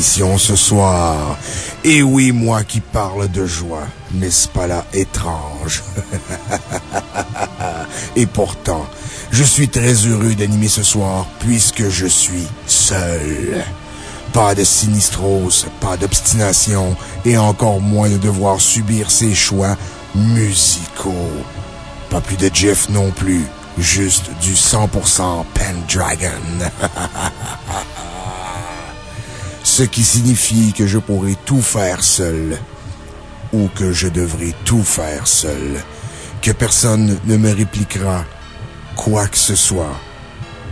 ce soir. Et oui, moi qui parle de joie, n'est-ce pas là étrange? Et pourtant, je suis très heureux d'animer ce soir puisque je suis seul. Pas de sinistrose, pas d'obstination et encore moins de devoir subir ses choix musicaux. Pas plus de Jeff non plus, juste du 100% Pendragon. Ce qui signifie que je pourrai tout faire seul. Ou que je devrai tout faire seul. Que personne ne me répliquera quoi que ce soit.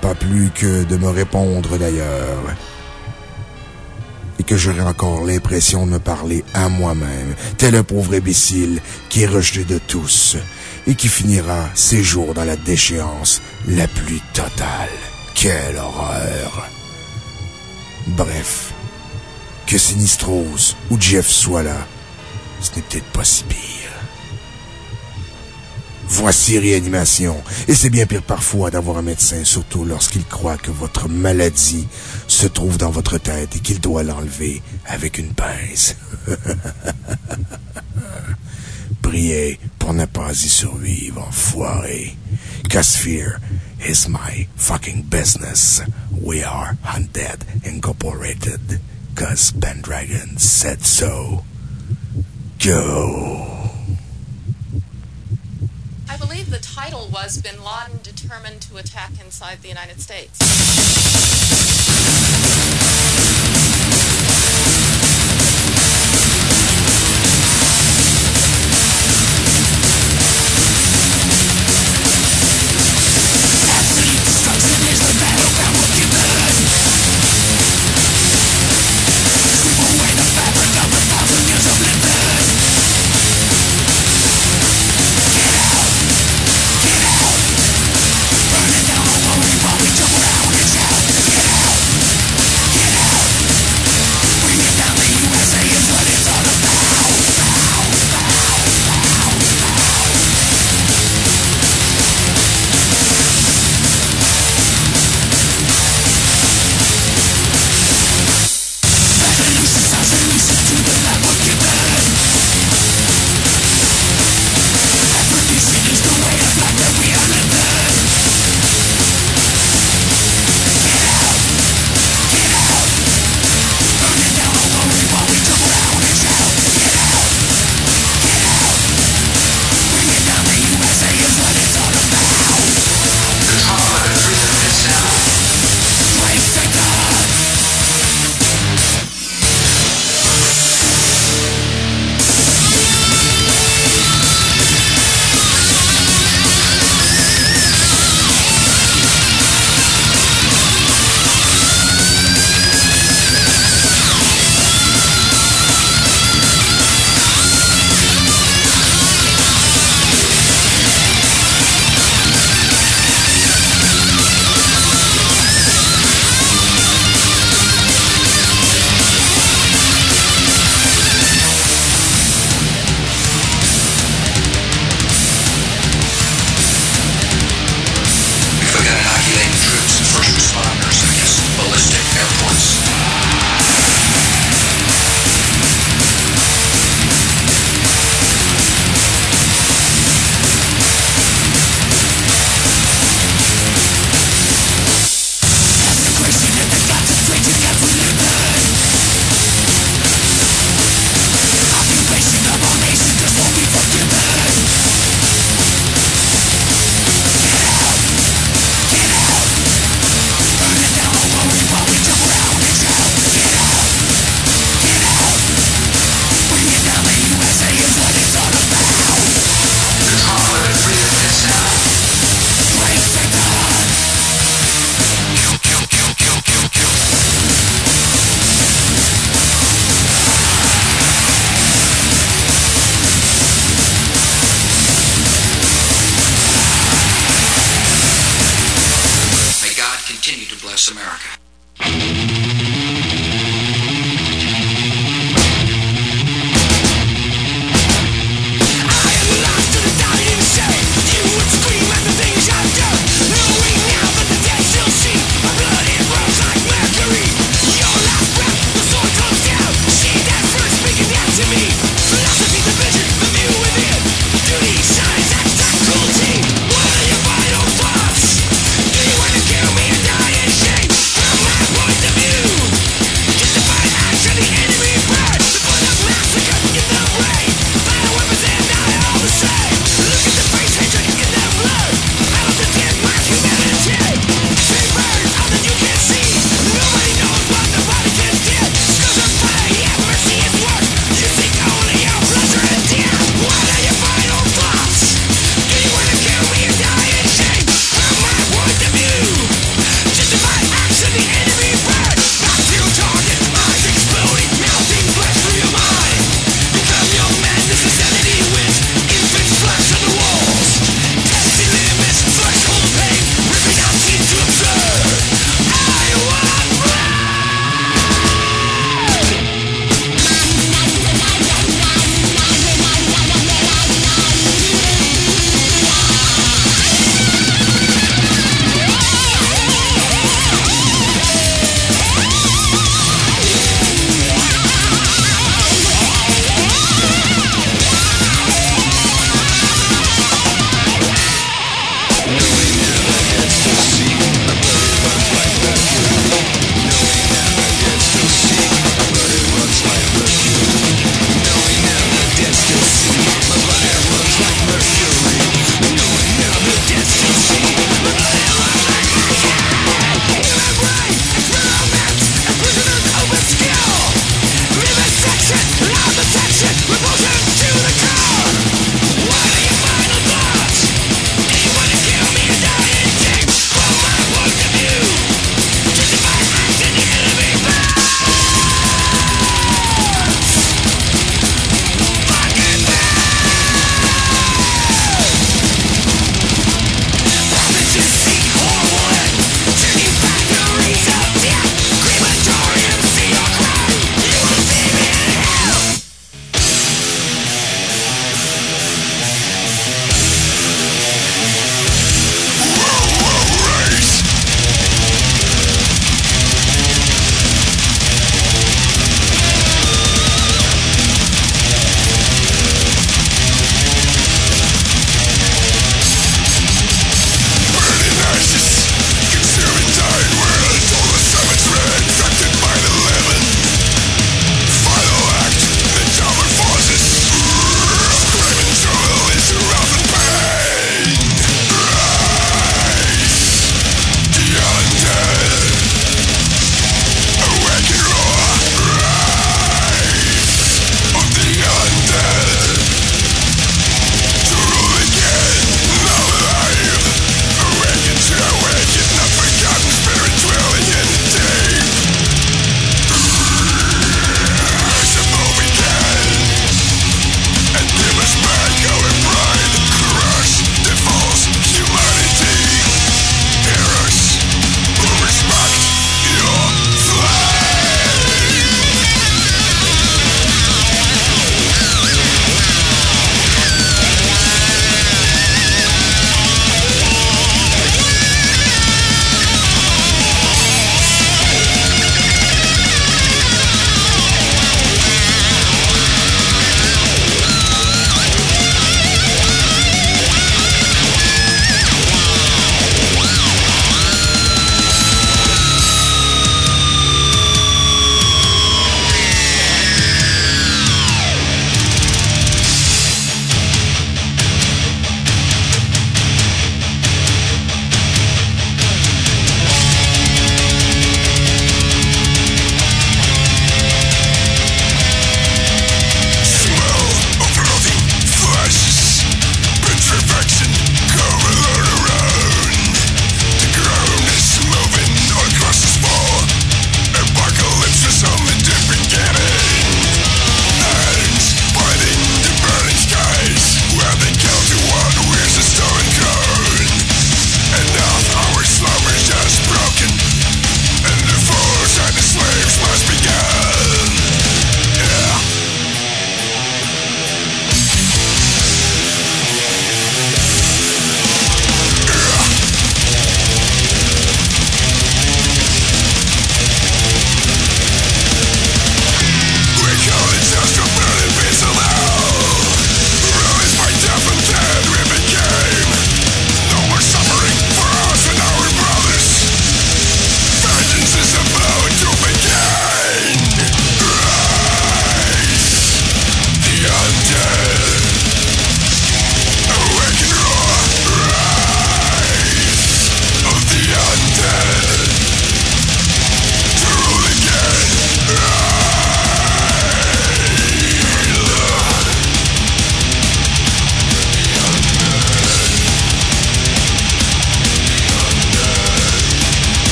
Pas plus que de me répondre d'ailleurs. Et que j'aurai encore l'impression de me parler à moi-même, tel un pauvre imbécile qui est rejeté de tous et qui finira ses jours dans la déchéance la plus totale. Quelle horreur! Bref, que Sinistros ou Jeff soient là, ce n'est peut-être pas si pire. Voici réanimation. Et c'est bien pire parfois d'avoir un médecin, surtout lorsqu'il croit que votre maladie se trouve dans votre tête et qu'il doit l'enlever avec une pince. Priez pour ne pas y survivre, enfoiré. Cause fear is my fucking business. We are Undead Incorporated. Cause Pendragon said so. Go. I believe the title was Bin Laden Determined to Attack Inside the United States.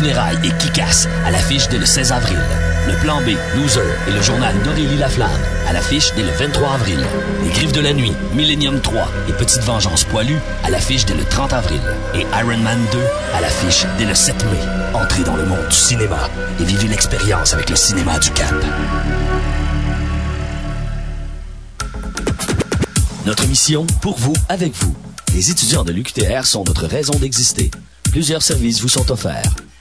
Funérailles et Kikas à l'affiche dès le 16 avril. Le Plan B, Loser et le journal d'Aurélie Laflamme à l'affiche dès le 23 avril. Les Griffes de la Nuit, Millennium 3 et Petite Vengeance Poilue à l'affiche dès le 30 avril. Et Iron Man 2 à l'affiche dès le 7 mai. Entrez dans le monde du cinéma et vivez l'expérience avec le cinéma du Cap. Notre mission, pour vous, avec vous. Les étudiants de l'UQTR sont notre raison d'exister. Plusieurs services vous sont offerts.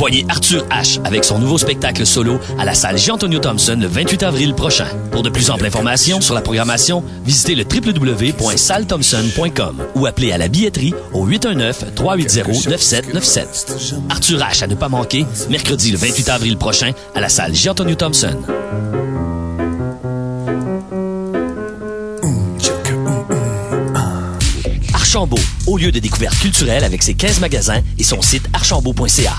Voyez Arthur H. avec son nouveau spectacle solo à la salle Jean-Antonio Thompson le 28 avril prochain. Pour de plus amples informations sur la programmation, visitez le www.salthompson.com ou appelez à la billetterie au 819-380-9797. Arthur H. à ne pas manquer, mercredi le 28 avril prochain à la salle Jean-Antonio Thompson. Archambault, au lieu de découverte culturelle avec ses 15 magasins et son site archambault.ca.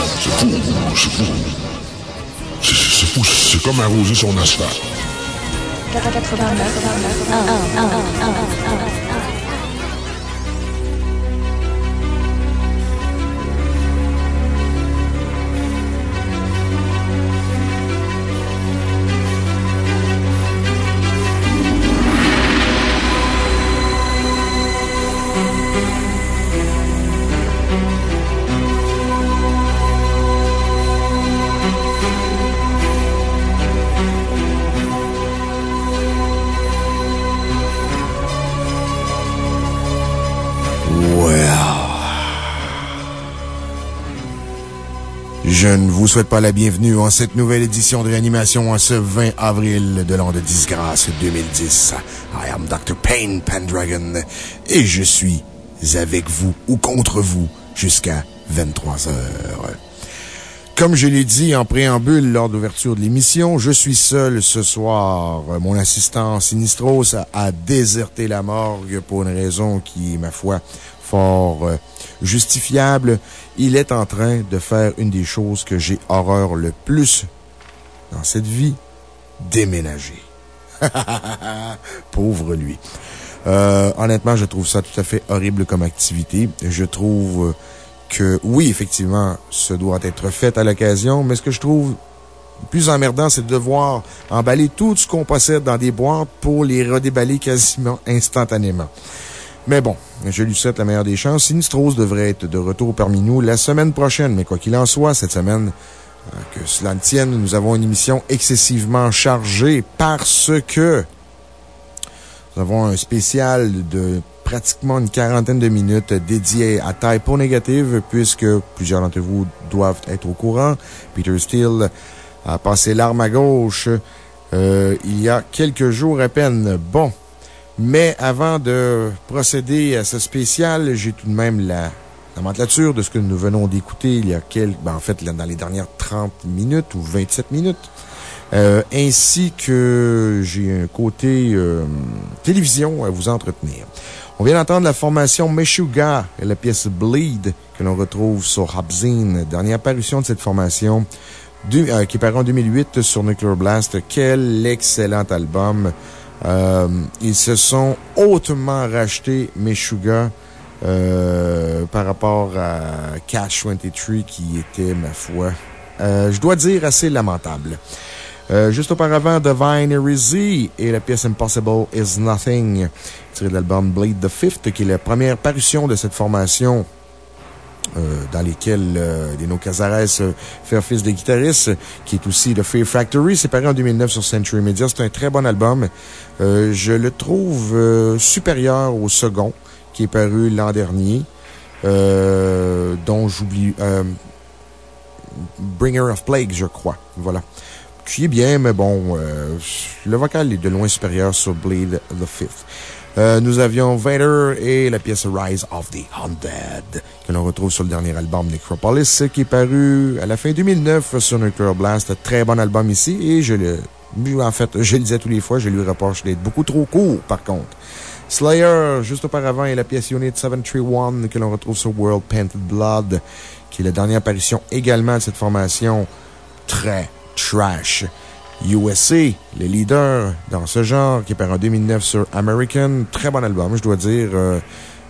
C'est fou, c'est fou. C'est fou, c'est comme arroser son asphalte. 89 Je ne vous souhaite pas la bienvenue en cette nouvelle édition de réanimation en ce 20 avril de l'an de disgrâce 2010. I am Dr. Payne Pendragon et je suis avec vous ou contre vous jusqu'à 23 heures. Comme je l'ai dit en préambule lors d'ouverture de l'émission, je suis seul ce soir. Mon assistant Sinistros a déserté la morgue pour une raison qui ma foi, euh, justifiable. Il est en train de faire une des choses que j'ai horreur le plus dans cette vie, déménager. Pauvre lui. Euh, honnêtement, je trouve ça tout à fait horrible comme activité. Je trouve que, oui, effectivement, ce doit être fait à l'occasion, mais ce que je trouve plus emmerdant, c'est de devoir emballer tout ce qu'on possède dans des boîtes pour les redéballer quasiment instantanément. Mais bon, je lui souhaite la meilleure des chances. Sinistros devrait être de retour parmi nous la semaine prochaine. Mais quoi qu'il en soit, cette semaine, euh, que cela ne tienne, nous avons une émission excessivement chargée parce que nous avons un spécial de pratiquement une quarantaine de minutes dédié à Typo Négative, puisque plusieurs d'entre vous doivent être au courant. Peter Steele a passé l'arme à gauche euh, il y a quelques jours à peine. Bon. Mais avant de procéder à ce spécial, j'ai tout de même la, la mantelature de ce que nous venons d'écouter il y a quelques, ben en fait, dans les dernières 30 minutes ou 27 minutes. Euh, ainsi que j'ai un côté euh, télévision à vous entretenir. On vient d'entendre la formation Meshuga et la pièce Bleed que l'on retrouve sur Habzin. Dernière apparition de cette formation euh, qui est paru en 2008 sur Nuclear Blast. Quel excellent album! Euh, ils se sont hautement rachetés, Meshuga, euh, par rapport à Cash 23 qui était, ma foi, euh, je dois dire, assez lamentable. Euh, juste auparavant, Divine Heresy et la pièce Impossible is Nothing, tirée de l'album Blade the Fifth, qui est la première parution de cette formation dans lesquels Dino Cazares fait office de guitariste, qui est aussi The Fear Factory. C'est paru en 2009 sur Century Media. C'est un très bon album. je le trouve supérieur au second, qui est paru l'an dernier, dont j'oublie... Bringer of Plague, je crois. Voilà. Qui est bien, mais bon, euh, le vocal est de loin supérieur sur Blade the Fifth. Euh, nous avions Vader et la pièce Rise of the Undead, que l'on retrouve sur le dernier album Necropolis, qui est paru à la fin 2009 sur Nuclear Blast. Très bon album ici, et je le, en fait, je le disais tous les fois, je lui reproche d'être beaucoup trop court, par contre. Slayer, juste auparavant, et la pièce Unit 731 que l'on retrouve sur World Painted Blood, qui est la dernière apparition également de cette formation très trash. USA, les leaders dans ce genre, qui est par en 2009 sur American. Très bon album, je dois dire. Euh,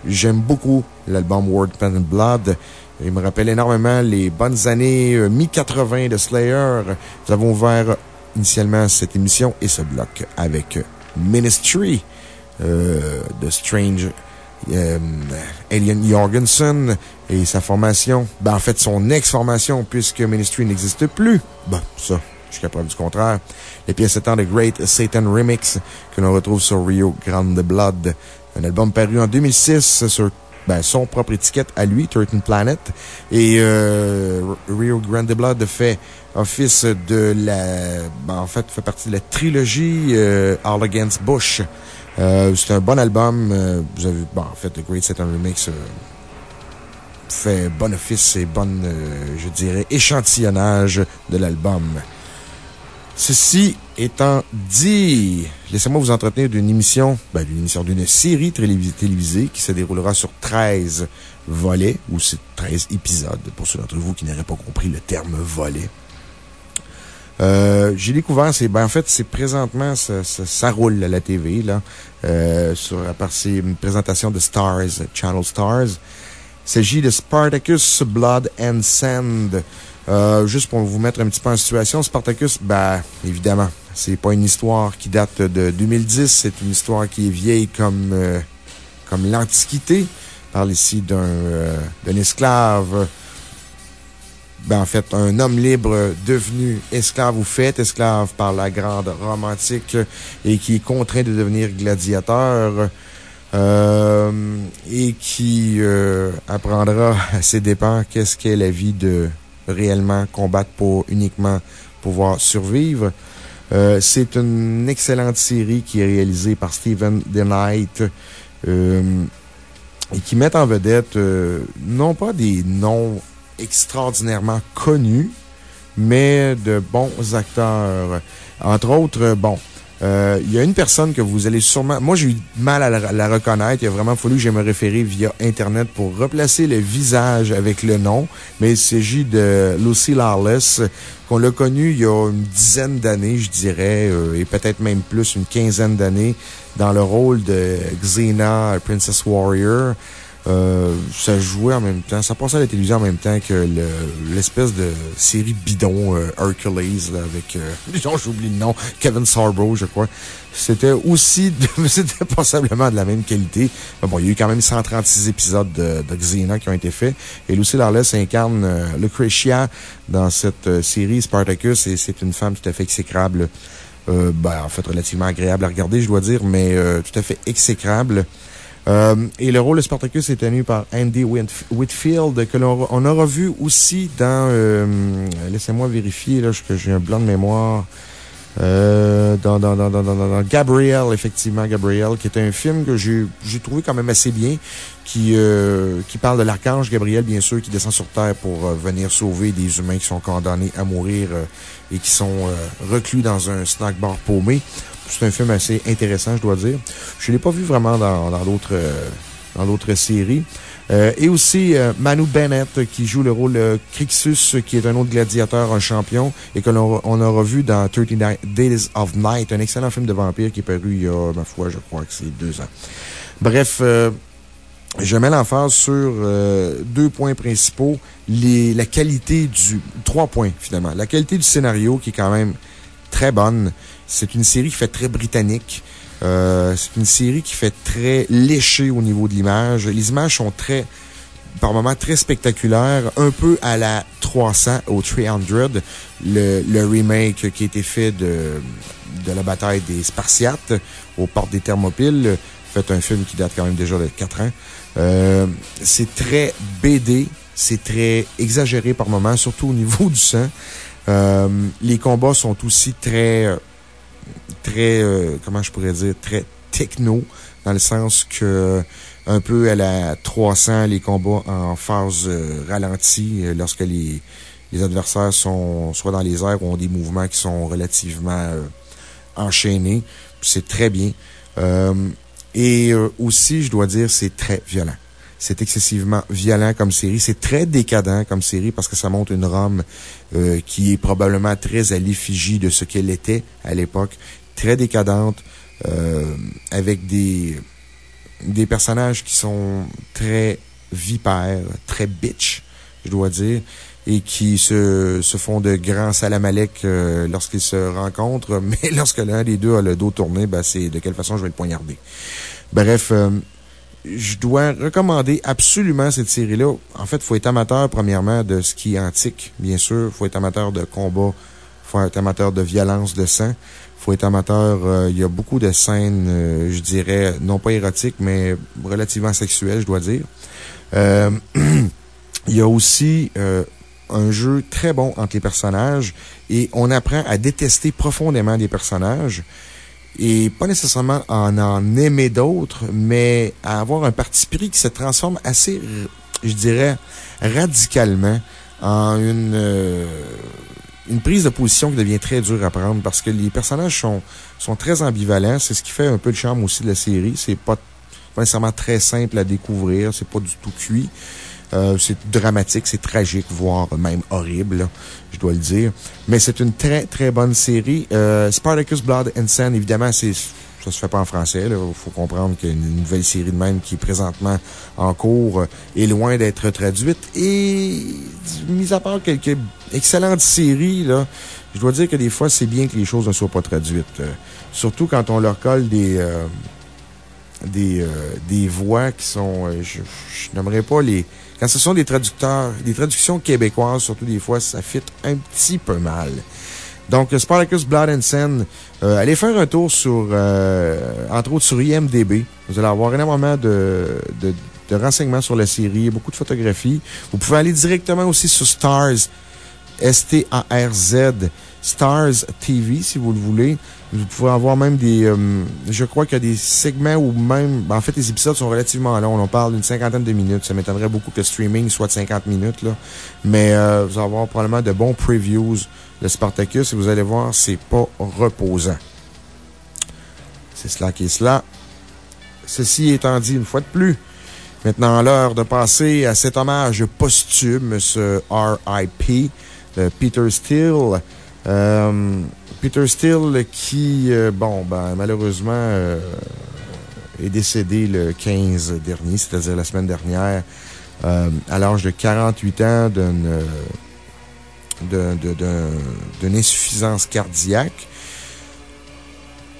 j'aime beaucoup l'album World Pen and Blood. Il me rappelle énormément les bonnes années euh, mi-80 de Slayer. Nous avons ouvert initialement cette émission et ce bloc avec Ministry de Strange Alien Jorgensen et sa formation. Ben, en fait, son ex-formation, puisque Ministry n'existe plus. Ben, ça, jusqu'à preuve du contraire. Les pièces étant de Great Satan Remix, que l'on retrouve sur Rio Grande Blood. Un album paru en 2006 sur ben, son propre étiquette à lui, 13 Planet. Et euh, Rio Grande Blood fait office de la... Ben, en fait, fait partie de la trilogie euh, All Against Bush. Euh, c'est un bon album. Euh, vous avez, bon, en fait, The Great Satan Remix fait bon office et bonne, je dirais, échantillonnage de l'album. Ceci étant dit, laissez-moi vous entretenir d'une émission, ben, d'une émission, d'une série télévisée qui se déroulera sur 13 volets, ou c'est 13 épisodes, pour ceux d'entre vous qui n'auraient pas compris le terme volet. Euh, j'ai découvert, c'est, ben, en fait, c'est présentement, ça, roule à la TV, là, euh, sur, à part c'est une présentation de Stars, Channel Stars. Il s'agit de Spartacus Blood and Sand. Euh, juste pour vous mettre un petit peu en situation, Spartacus, ben, évidemment, c'est pas une histoire qui date de 2010, c'est une histoire qui est vieille comme, euh, comme l'Antiquité. Parle ici d'un, euh, d'un esclave ben, en fait, un homme libre devenu esclave ou fait esclave par la grande romantique et qui est contraint de devenir gladiateur. Euh, et qui euh, apprendra à ses dépens qu'est-ce qu'est la vie de réellement combattre pour uniquement pouvoir survivre. Euh, c'est une excellente série qui est réalisée par Steven DeKnight et qui met en vedette non pas des noms extraordinairement connus, mais de bons acteurs. Entre autres, bon, euh, il y a une personne que vous allez sûrement... Moi, j'ai eu mal à la, reconnaître. Il a vraiment fallu que je me référer via Internet pour replacer le visage avec le nom. Mais il s'agit de Lucy Lawless, qu'on l'a connue il y a une dizaine d'années, je dirais, euh, et peut-être même plus, une quinzaine d'années, dans le rôle de Xena, Princess Warrior. Euh, ça jouait en même temps, ça passait à la télévision en même temps que l'espèce de série bidon euh, Hercules, avec, euh, j'oublie le nom, Kevin Sorbo, je crois. C'était aussi, c'était passablement de la même qualité. Mais bon, il y a eu quand même 136 épisodes de, de Xena qui ont été faits. Et Lucy Lawless incarne euh, Lucretia dans cette série Spartacus et c'est une femme tout à fait exécrable. ben, en fait, relativement agréable à regarder, je dois dire, mais tout à fait exécrable. Euh, et le rôle de Spartacus est tenu par Andy Whitfield, que l'on on aura vu aussi dans, euh, laissez-moi vérifier, là, que j'ai un blanc de mémoire. Euh, dans, dans, dans, dans, dans, Gabriel, effectivement, Gabriel, qui est un film que j'ai trouvé quand même assez bien, qui, euh, qui parle de l'archange Gabriel, bien sûr, qui descend sur Terre pour venir sauver des humains qui sont condamnés à mourir et qui sont reclus dans un snack bar paumé. C'est un film assez intéressant, je dois dire. Je ne l'ai pas vu vraiment dans d'autres euh, dans d'autres séries. Euh, et aussi euh, Manu Bennett qui joue le rôle de Crixus, qui est un autre gladiateur, un champion, et que l'on on aura vu dans 39 Days of Night, un excellent film de vampire qui est paru il y a, ma foi, je crois que c'est deux ans. Bref, je mets l'emphase sur deux points principaux. La qualité du... Trois points, finalement. La qualité du scénario, qui est quand même très bonne. C'est une série qui fait très britannique. Euh, c'est une série qui fait très léché au niveau de l'image. Les images sont très par moments très spectaculaire, un peu à la 300 au 300, le, le remake qui a été fait de, de la bataille des Spartiates aux portes des Thermopyles. Fait un film qui date quand même déjà de 4 ans. Euh, c'est très BD, c'est très exagéré par moments, surtout au niveau du sang. Euh, les combats sont aussi très, très, euh, comment je pourrais dire, très techno, dans le sens que, un peu à la 300, les combats en phase ralentie, lorsque les, les adversaires sont soit dans les airs ou ont des mouvements qui sont relativement enchaînés. C'est très bien. Et euh, aussi, je dois dire, c'est très violent. C'est excessivement violent comme série. C'est très décadent comme série parce que ça montre une Rome euh, qui est probablement très à l'effigie de ce qu'elle était à l'époque. Très décadente, euh, avec des, des personnages qui sont très vipères, très bitch, je dois dire et qui se, se font de grands salamalek euh, lorsqu'ils se rencontrent. Mais lorsque l'un des deux a le dos tourné, ben, c'est de quelle façon je vais le poignarder. Bref, euh, je dois recommander absolument cette série-là. En fait, faut être amateur, premièrement, de ski antique, bien sûr. Faut être amateur de combat. Faut être amateur de violence, de sang. Faut être amateur. Euh, il y a beaucoup de scènes, je dirais, non pas érotiques, mais relativement sexuelles, je dois dire. il y a aussi un jeu très bon entre les personnages et on apprend à détester profondément des personnages et pas nécessairement en en aimer d'autres, mais à avoir un parti pris qui se transforme assez, je dirais, radicalement en une, euh, une prise de position qui devient très dure à prendre parce que les personnages sont, sont très ambivalents. C'est ce qui fait un peu le charme aussi de la série. C'est pas, pas nécessairement très simple à découvrir. C'est pas du tout cuit. Euh, c'est dramatique, c'est tragique, voire même horrible, je dois le dire. Mais c'est une très, très bonne série. Euh, Spartacus Blood and Sand, évidemment, c'est ça se fait pas en français. Il faut comprendre qu'une nouvelle série de même qui est présentement en cours euh, est loin d'être traduite. Et, mis à part quelques excellentes séries, là, je dois dire que des fois, c'est bien que les choses ne soient pas traduites. surtout quand on leur colle des, des, des voix qui sont, je, je n'aimerais pas les, quand ce sont des traducteurs, des traductions québécoises, surtout des fois, ça fit un petit peu mal. Donc, Spartacus Blood and Sand, euh, allez faire un tour sur, euh, entre autres sur IMDB. Vous allez avoir énormément de, de, de renseignements sur la série, beaucoup de photographies. Vous pouvez aller directement aussi sur Stars, S-T-A-R-Z, Stars TV, si vous le voulez. Vous pouvez avoir même des, euh, je crois qu'il y a des segments où même, ben, en fait, les épisodes sont relativement longs. On parle d'une cinquantaine de minutes. Ça m'étonnerait beaucoup que le streaming soit de 50 minutes, là. Mais, euh, vous allez avoir probablement de bons previews de Spartacus et vous allez voir, c'est pas reposant. C'est cela qui est cela. Ceci étant dit une fois de plus, maintenant l'heure de passer à cet hommage posthume, ce RIP de Peter Steele. Euh, Peter Steele qui, euh, bon, ben, malheureusement, euh, est décédé le 15 dernier, c'est-à-dire la semaine dernière, à l'âge de 48 ans d'une insuffisance cardiaque.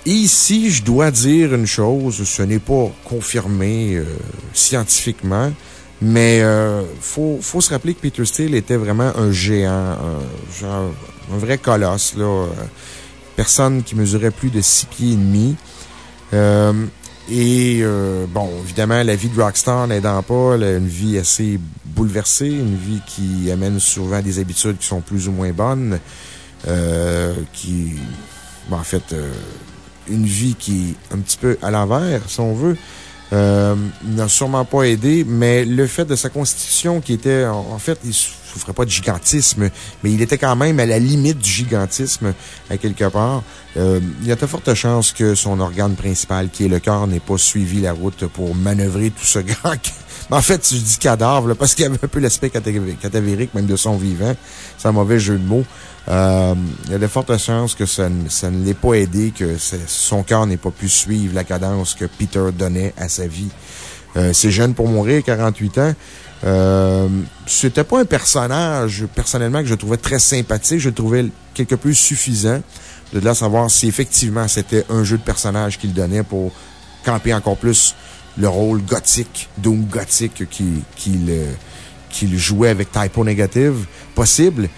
Ici, je dois dire une chose, ce n'est pas confirmé scientifiquement, mais il faut, faut se rappeler que Peter Steele était vraiment un géant, genre, un vrai colosse, là. Euh, personne qui mesurait plus de six pieds et demi. Euh, et, euh, bon, évidemment, la vie de Rockstar n'aidant pas, une vie assez bouleversée, une vie qui amène souvent des habitudes qui sont plus ou moins bonnes, qui, en fait, une vie qui est un petit peu à l'envers, si on veut. n'a sûrement pas aidé, mais le fait de sa constitution qui était, en, fait, il souffrait pas de gigantisme, mais il était quand même à la limite du gigantisme, à quelque part. Euh, il y a de fortes chances que son organe principal, qui est le cœur, n'ait pas suivi la route pour manœuvrer tout ce grand... En fait, je dis cadavre, parce qu'il y avait un peu l'aspect catavérique, même de son vivant. C'est un mauvais jeu de mots. Euh, il y a de fortes chances que ça, ne l'ait pas aidé, que son cœur n'ait pas pu suivre la cadence que Peter donnait à sa vie. Euh, c'est jeune pour mourir, 48 ans. Euh, c'était pas un personnage, personnellement, que je trouvais très sympathique. Je trouvais quelque peu suffisant. De là savoir si effectivement c'était un jeu de personnage qu'il donnait pour camper encore plus le rôle gothique, Doom gothique qu'il qu'il jouait avec Typo Negative. Possible.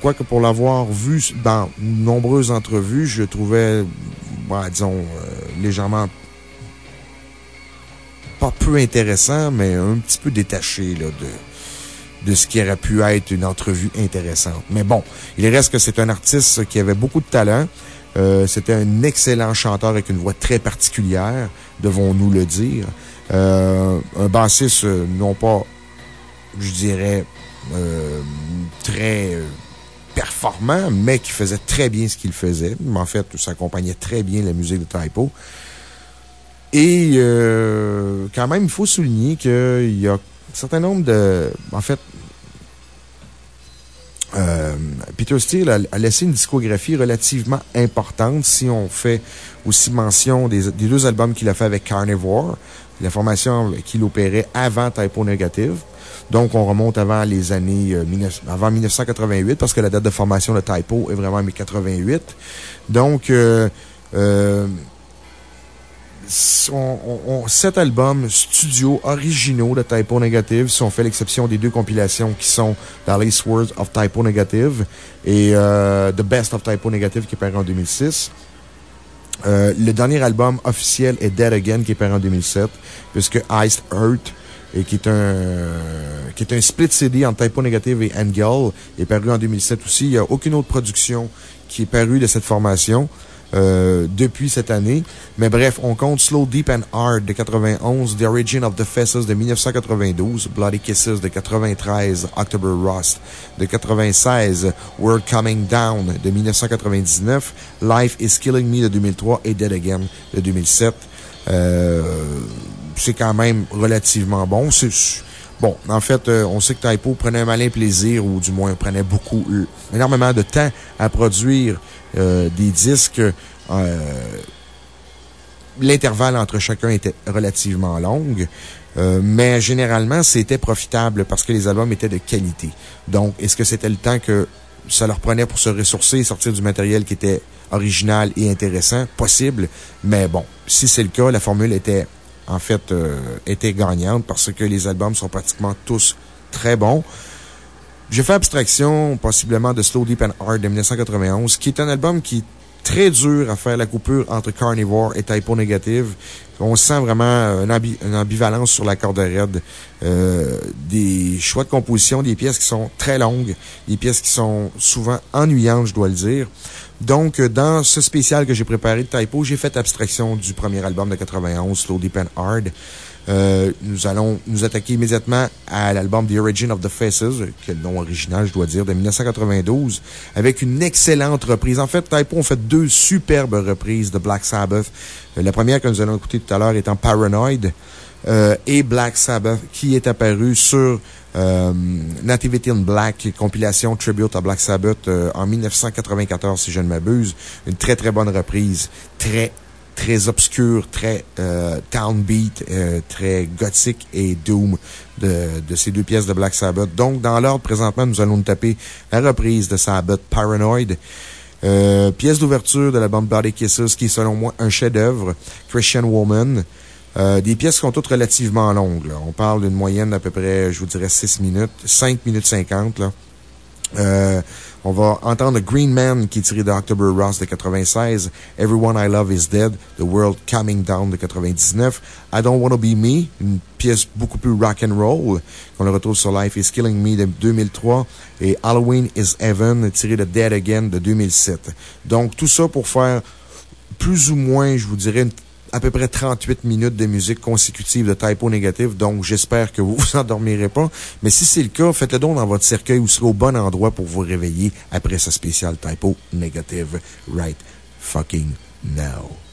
quoique pour l'avoir vu dans nombreuses entrevues, je trouvais, bah, disons, légèrement pas peu intéressant, mais un petit peu détaché là, de, de ce qui aurait pu être une entrevue intéressante. Mais bon, il reste que c'est un artiste qui avait beaucoup de talent. Euh, c'était un excellent chanteur avec une voix très particulière, devons-nous le dire. Euh, un bassiste, euh, non pas, je dirais, très performant, mais qui faisait très bien ce qu'il faisait. En fait, ça accompagnait très bien la musique de Typo. Et quand même, il faut souligner qu'il y a un certain nombre de... En fait, euh, Peter Steele a, laissé une discographie relativement importante si on fait aussi mention des, deux albums qu'il a fait avec Carnivore, la formation qu'il opérait avant Typo Negative. Donc, on remonte avant les années, euh, avant 1988, parce que la date de formation de Typo est vraiment 1988. Donc, euh, on, sept albums studio originaux de Typo Negative, si on fait l'exception des deux compilations qui sont The Last Words of Typo Negative et euh, The Best of Typo Negative qui est paru en 2006. Euh, le dernier album officiel est Dead Again qui est paru en 2007, puisque Iced Earth, et qui est un, qui est un split CD entre Typo Negative et Angel, est paru en 2007 aussi. Il n'y a aucune autre production qui est parue de cette formation. Euh, depuis cette année. Mais bref, on compte Slow, Deep and Hard de 91, The Origin of the Fesses de 1992, Bloody Kisses de 93, October Rust de 96, World Coming Down de 1999, Life is Killing Me de 2003 et Dead Again de 2007. Euh, c'est quand même relativement bon. Bon, en fait, euh, on sait que Typo prenait un malin plaisir, ou du moins prenait beaucoup, énormément de temps à produire euh, des disques, euh, l'intervalle entre chacun était relativement long. Euh, mais généralement, c'était profitable parce que les albums étaient de qualité. Donc, est-ce que c'était le temps que ça leur prenait pour se ressourcer et sortir du matériel qui était original et intéressant? Possible. Mais bon, si c'est le cas, la formule était, en fait, était gagnante parce que les albums sont pratiquement tous très bons. J'ai fait abstraction, possiblement, de Slow Deep and Hard de 1991, qui est un album qui est très dur à faire la coupure entre Carnivore et Typo Negative. On sent vraiment une, ambivalence sur la corde raide. Euh, des choix de composition, des pièces qui sont très longues, des pièces qui sont souvent ennuyantes, je dois le dire. Donc, dans ce spécial que j'ai préparé de Typo, j'ai fait abstraction du premier album de 91, Slow Deep and Hard. Euh, nous allons nous attaquer immédiatement à l'album The Origin of the Faces, qui est le nom original, je dois dire, de 1992, avec une excellente reprise. En fait, Typo ont fait deux superbes reprises de Black Sabbath. Euh, la première que nous allons écouter tout à l'heure étant Paranoid, euh, et Black Sabbath, qui est apparu sur Nativity in Black, compilation tribute à Black Sabbath en 1994, si je ne m'abuse. Une très, très bonne reprise. Très, très obscur, très euh, downbeat, euh, très gothique et doom de, de, ces deux pièces de Black Sabbath. Donc, dans l'ordre, présentement, nous allons nous taper la reprise de Sabbath Paranoid. Euh, pièce d'ouverture de la bande Body Kisses, qui est selon moi un chef-d'œuvre, Christian Woman. Des pièces qui sont toutes relativement longues. On parle d'une moyenne d'à peu près, je vous dirais, 6 minutes, 5 minutes 50. Là. On va entendre Green Man qui est tiré d'October Ross de 96, Everyone I Love Is Dead, The World Coming Down de 99, I Don't Wanna Be Me, une pièce beaucoup plus rock qu'on le retrouve sur Life Is Killing Me de 2003 et Halloween Is Heaven tiré de Dead Again de 2007. Donc tout ça pour faire plus ou moins, je vous dirais, à peu près 38 minutes de musique consécutive de typo négatif, donc j'espère que vous vous endormirez pas. Mais si c'est le cas, faites-le donc dans votre cercueil, vous serez au bon endroit pour vous réveiller après ce spécial typo négatif right fucking now.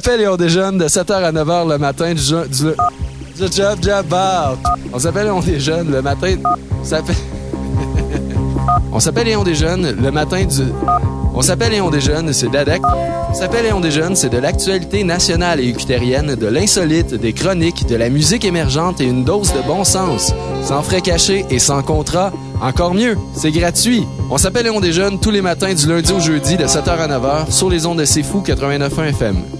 Uh. On s'appelle Léon Desjeunes de 7h à 9h le matin du, du, job job. On s'appelle Léon Desjeunes le matin. On s'appelle. On s'appelle Léon Desjeunes le matin du. On s'appelle Léon Desjeunes, c'est d'ADEC. On s'appelle Léon Desjeunes, c'est de l'actualité nationale et ucutérienne, de l'insolite, des chroniques, de la musique émergente et une dose de bon sens. Sans frais cachés et sans contrat. Encore mieux, c'est gratuit. On s'appelle Léon Desjeunes tous les matins du lundi au jeudi de 7h à 9h sur les ondes de C'est Fou 89.1 FM.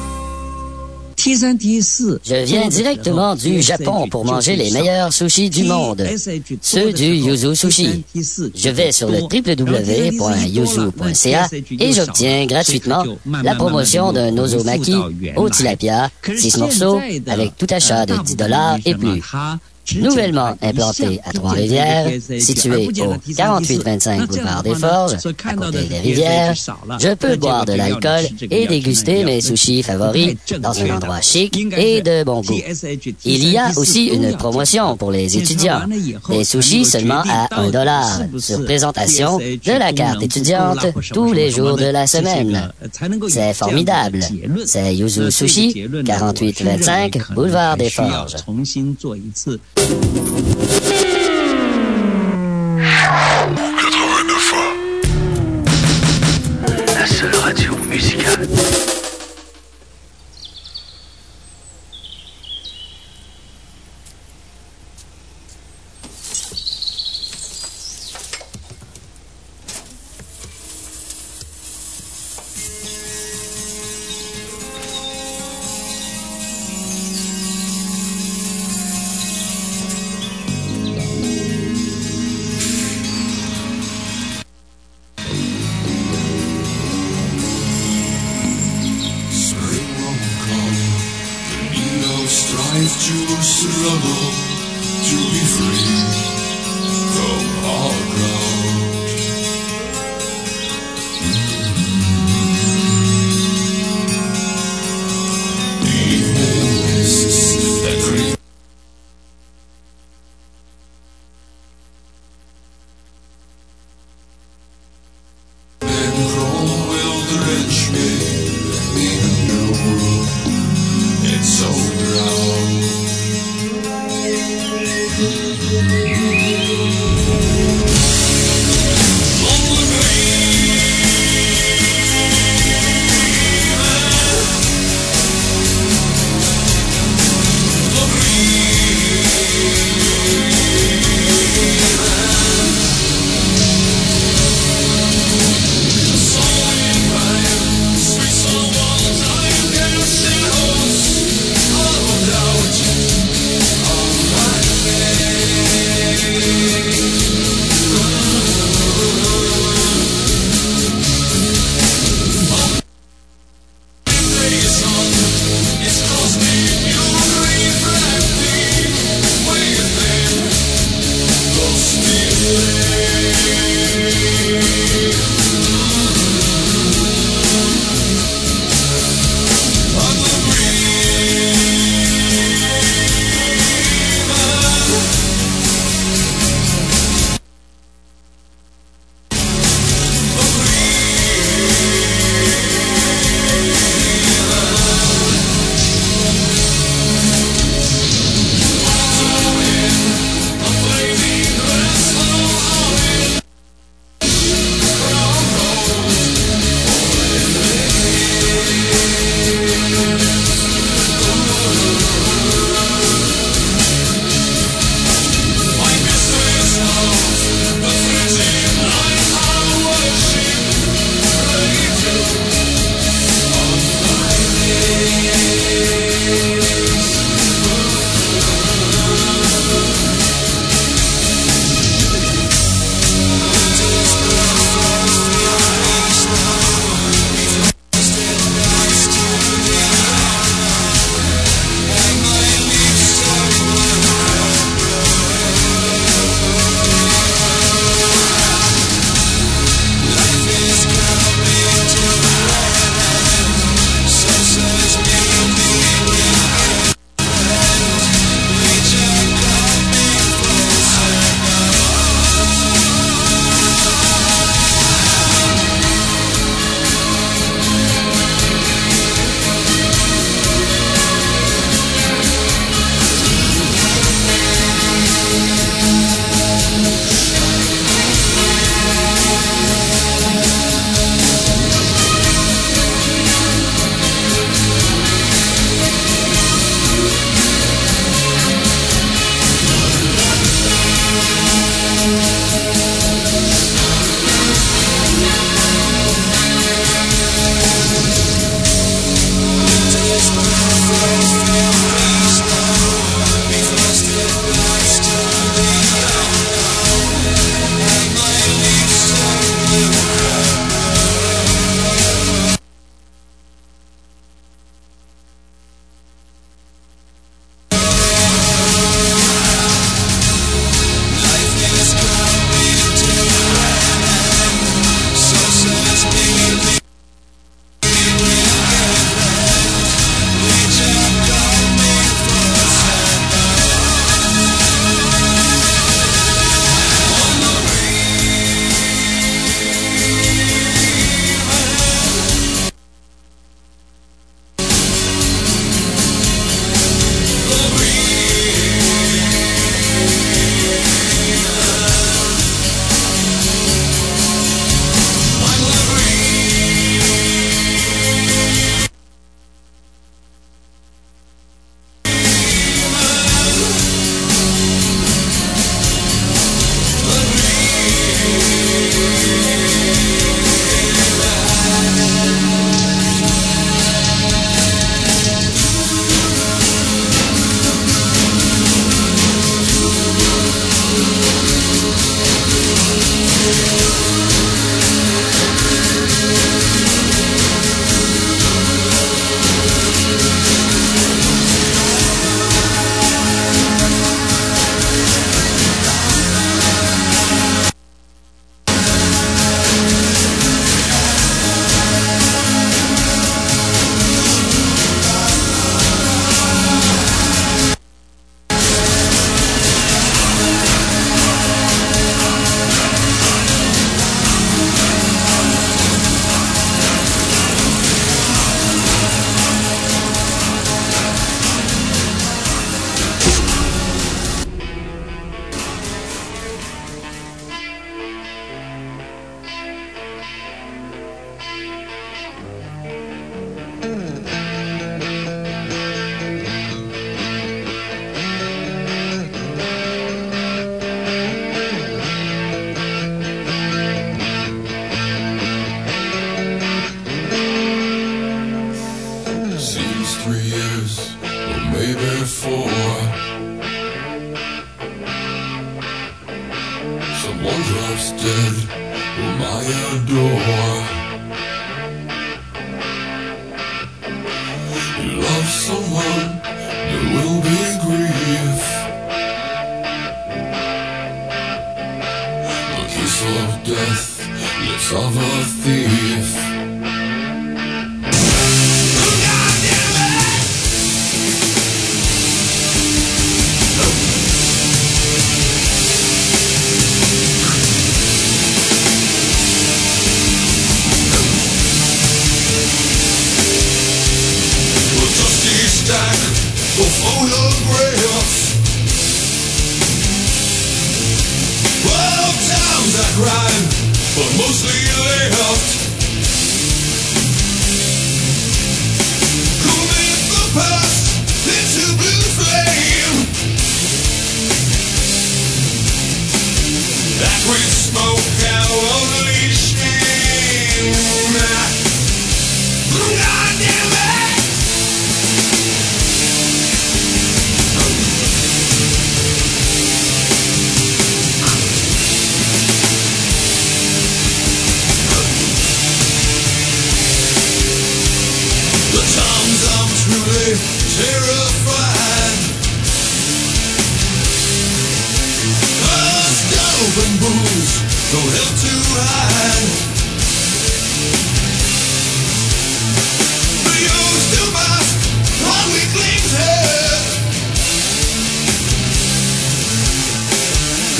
Je viens directement du Japon pour manger les meilleurs sushis du monde, ceux du Yuzu Sushi. Je vais sur le www.yuzu.ca et j'obtiens gratuitement la promotion d'un ozomaki au tilapia, 6 morceaux, avec tout achat de 10 dollars et plus. Nouvellement implanté à Trois-Rivières, situé au 4825 boulevard des Forges, à côté des rivières, je peux boire de l'alcool et déguster mes sushis favoris dans un endroit chic et de bon goût. Il y a aussi une promotion pour les étudiants. Des sushis seulement à 1 dollar, sur présentation de la carte étudiante tous les jours de la semaine. C'est formidable. C'est Yuzu Sushi, 4825 boulevard des Forges. Thank you.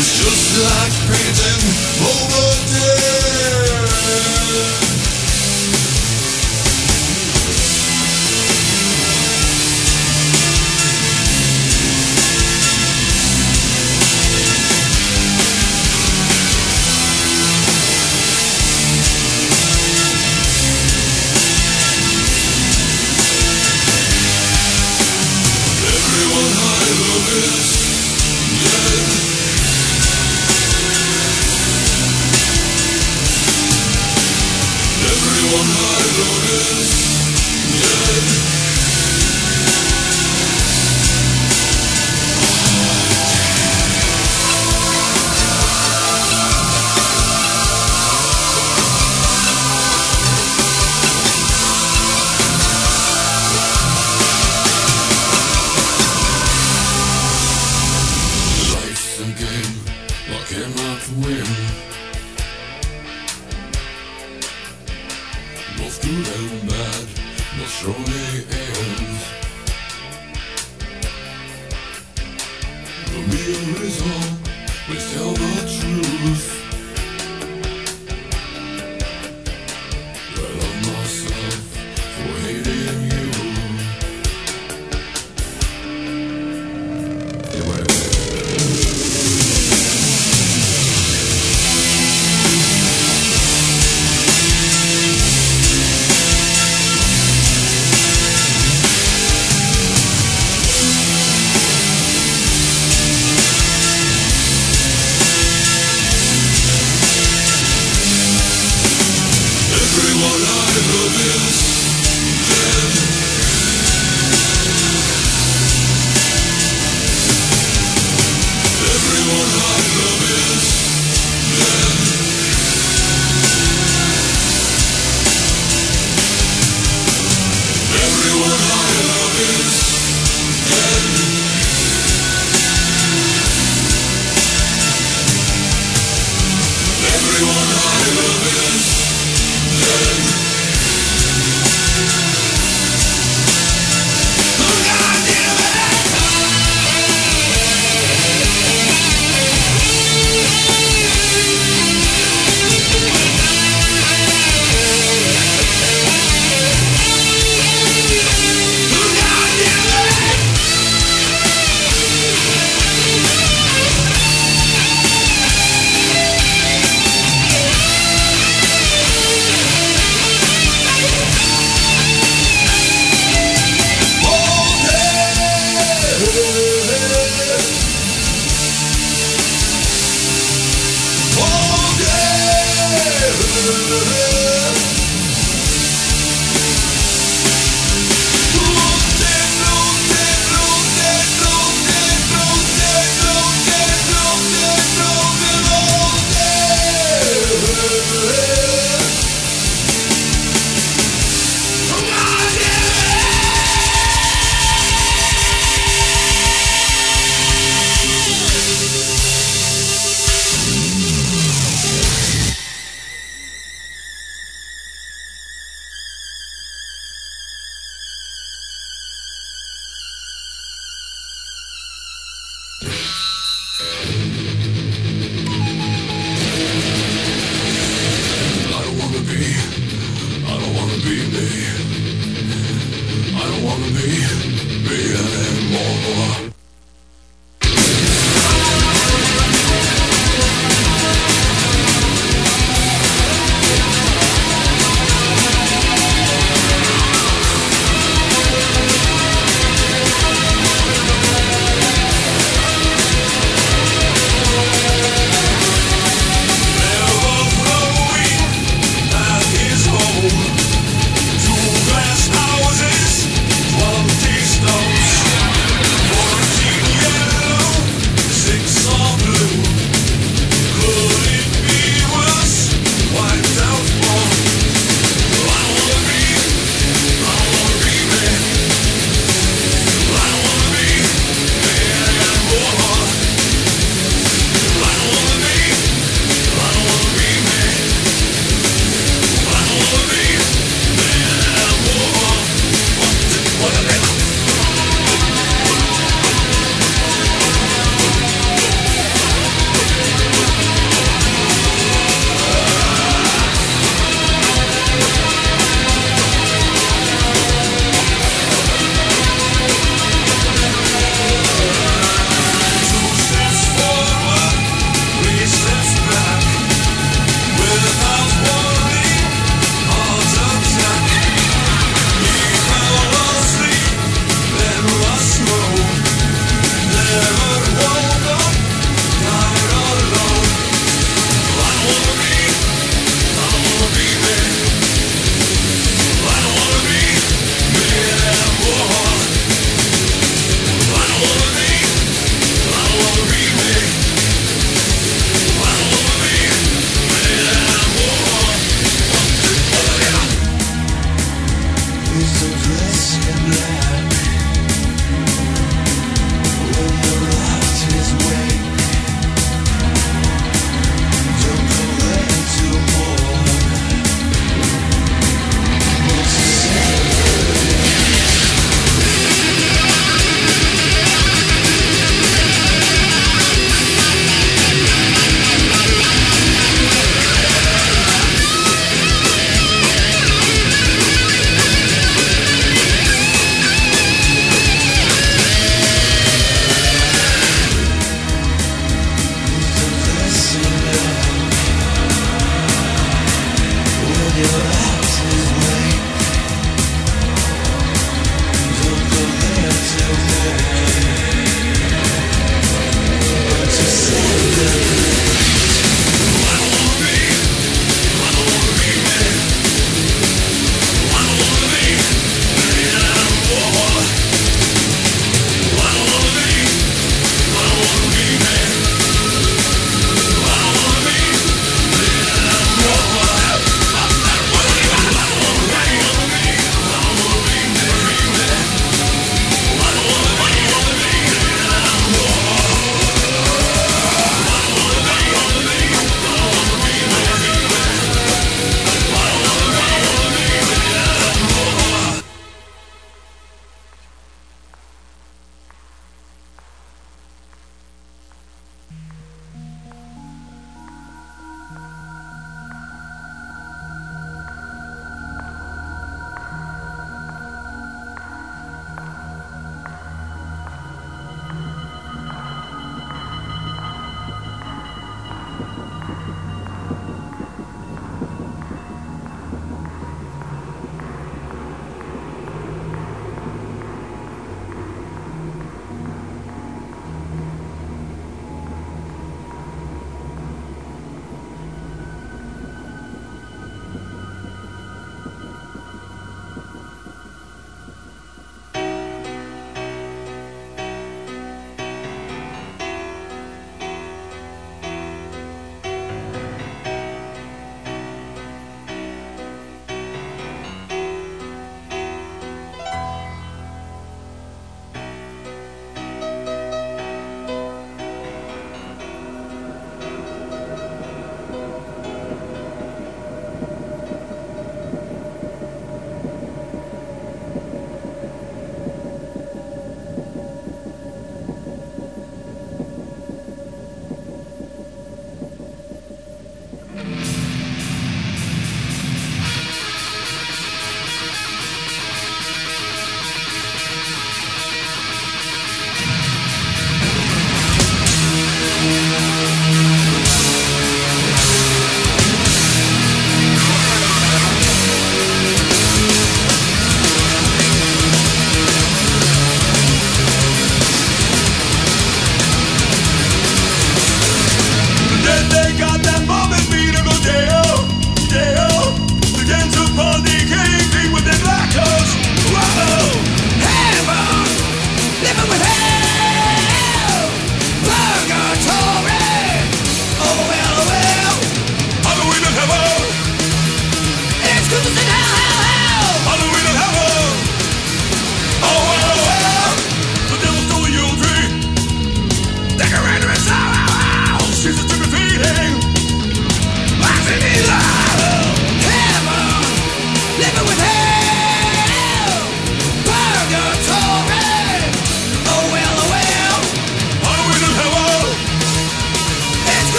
It's just like painting over dead.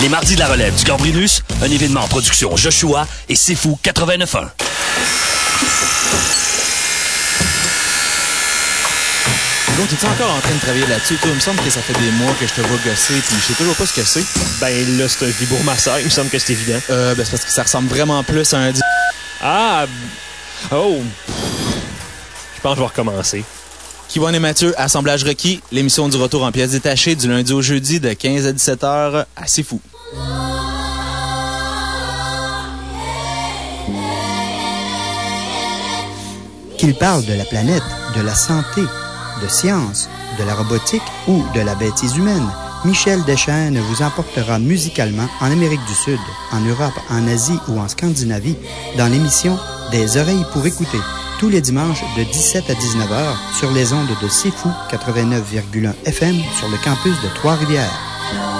Les mardis de la relève du Gambrinus, un événement en production Joshua et Sifu 89.1. Bon, t'es encore en train de travailler là-dessus? Toi, il me semble que ça fait des mois que je te vois gosser, puis je sais toujours pas ce que c'est. Ben là, c'est un vibromasseur, il me semble que c'est évident. Euh, ben c'est parce que ça ressemble vraiment plus à un... Ah! Oh! Je pense que je vais recommencer. Kivon et Mathieu, Assemblage requis, l'émission du retour en pièces détachées du lundi au jeudi de 15 à 17 heures. Assez fou. Qu'il parle de la planète, de la santé, de science, de la robotique ou de la bêtise humaine, Michel Deschaines vous emportera musicalement en Amérique du Sud, en Europe, en Asie ou en Scandinavie dans l'émission Des oreilles pour écouter, tous les dimanches de 17 à 19 heures sur les ondes de C'est Fou 89,1 FM sur le campus de Trois-Rivières.